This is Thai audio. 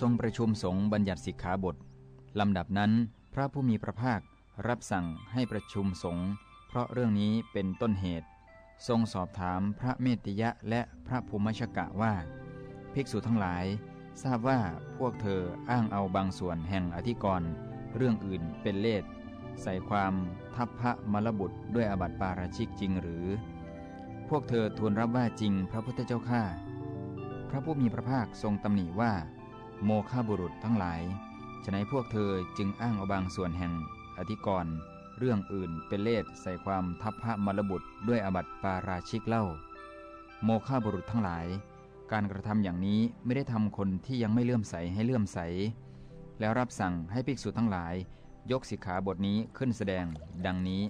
ทรงประชุมสงฆ์บัญญัติสิกขาบทลำดับนั้นพระผู้มีพระภาครับสั่งให้ประชุมสงฆ์เพราะเรื่องนี้เป็นต้นเหตุ ทรงสอบถามพระเมตยะและพระภูมิชกะว่า ภิกษุทั้งหลาย ทราบว่าพวกเธออ้างเอาบางส่วนแห่งอธิกรณ์เรื่องอื่นเป็นเลสใส่ความทัพพระมรบุตรด้วยอบัติปาราชิกจริงหรือ พวกเธอทูลรับว่าจริงพระพุทธเจ้าข้าพระผู้มีพระภาคทรงตำหนิว่า โมฆะบุรุษทั้งหลาย ฉนัยพวกเธอจึงอ้างเอาบางส่วนแห่งอธิกรณ์เรื่องอื่นเป็นเลสใส่ความทัพพระมรบุตรด้วยอบัติปาราชิกเล่า โมฆะบุรุษทั้งหลาย การกระทำอย่างนี้ไม่ได้ทำคนที่ยังไม่เลื่อมใสให้เลื่อมใส แล้วรับสั่งให้ภิกษุทั้งหลาย ยกสิกขาบทนี้ขึ้นแสดง ดังนี้